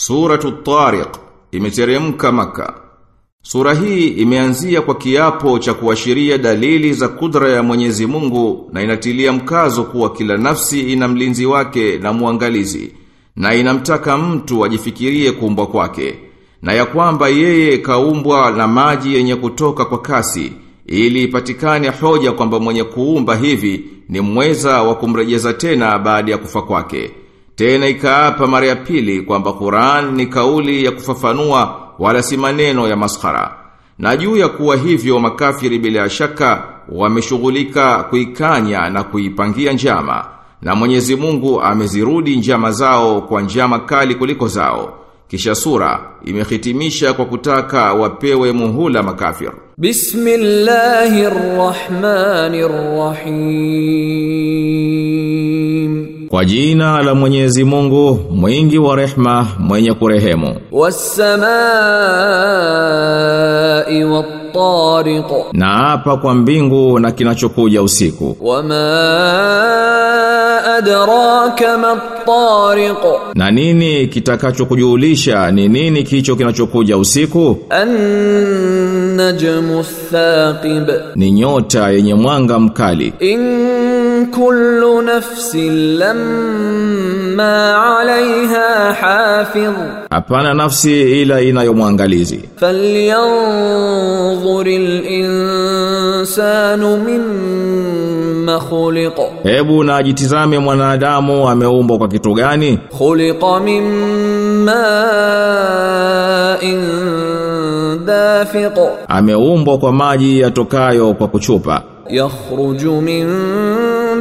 Suratu Tariq imeteremka maka. Sura hii imeanzia kwa kiapo cha kuashiria dalili za kudra ya Mwenyezi Mungu na inatilia mkazo kuwa kila nafsi ina mlinzi wake na muangalizi na inamtaka mtu ajifikirie kuumbwa kwake na ya kwamba yeye kaumbwa na maji yenye kutoka kwa kasi ili ipatikane hoja kwamba mwenye kuumba hivi ni mweza wa kumrejeza tena baada ya kufa kwake. Tena ikaapa mara ya pili kwamba Qur'an ni kauli ya kufafanua wala si maneno ya maskhara. Na juu ya kuwa hivyo makafiri bila shaka wameshughulika kuikanya na kuipangia njama. Na Mwenyezi Mungu amezirudi njama zao kwa njama kali kuliko zao. Kisha sura imehitimisha kwa kutaka wapewe muhula makafir. Bismillahirrahmanirrahim. Kwa jina la Mwenyezi Mungu, mwingi wa rehma, mwenye kurehemu. Was-samaa'i wat-tariq. Na hapa kwa mbingu na kinachokuja usiku. Wama adraka mat-tariq. Na nini kitakachokujulisha ni nini kicho kinachokuja usiku? An-najmu ath-thaqib. Ni nyota yenye mwanga mkali. In kullu nafsin lamma 'alayha hafiz. Hapana nafsi ila inayomwangalizi. Falyanzuril insanu mimma khuliqa. Hebu na ajitizame mwanadamu ameumbwa kwa kitu gani? Khuliqa mimma in dafiq ameumbwa kwa maji yatokayo kwa kuchupa. Yakhruju min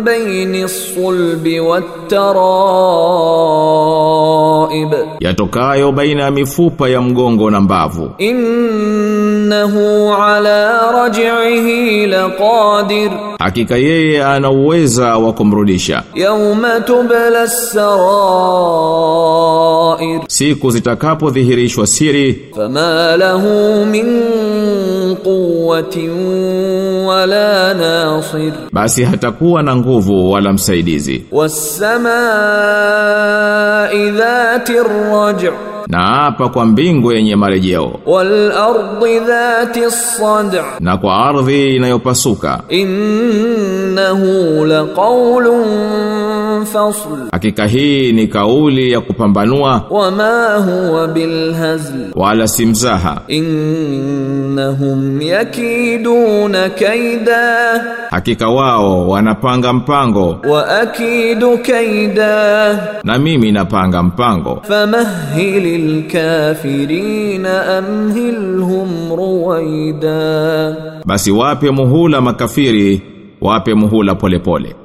baini sulbi wat yatokayo baina ya mifupa ya mgongo na mbavu. Innahu ala raj'ihi laqadir. Hakika yeye ana uweza wa kumrudisha. Yawma tubla sarair siku zitakapodhihirishwa siri fama lahu min quwwatin wala nasir. basi hatakuwa na nguvu wala msaidizi. Wasamaa ذات الرجع. na hapa kwa mbingu yenye marejeo. Wal ardi dhati sad na kwa ardhi inayopasuka. Innahu laqawlun fasl. Hakika hii ni kauli ya kupambanua. Wama huwa bilhazl wala simzaha innahum yakiduna kaida hakika wao wanapanga mpango. Wa akidu kaida na mimi napanga mpango. Famahili lilkafirina amhilhum ruwaida, basi wape muhula makafiri, wape muhula polepole pole.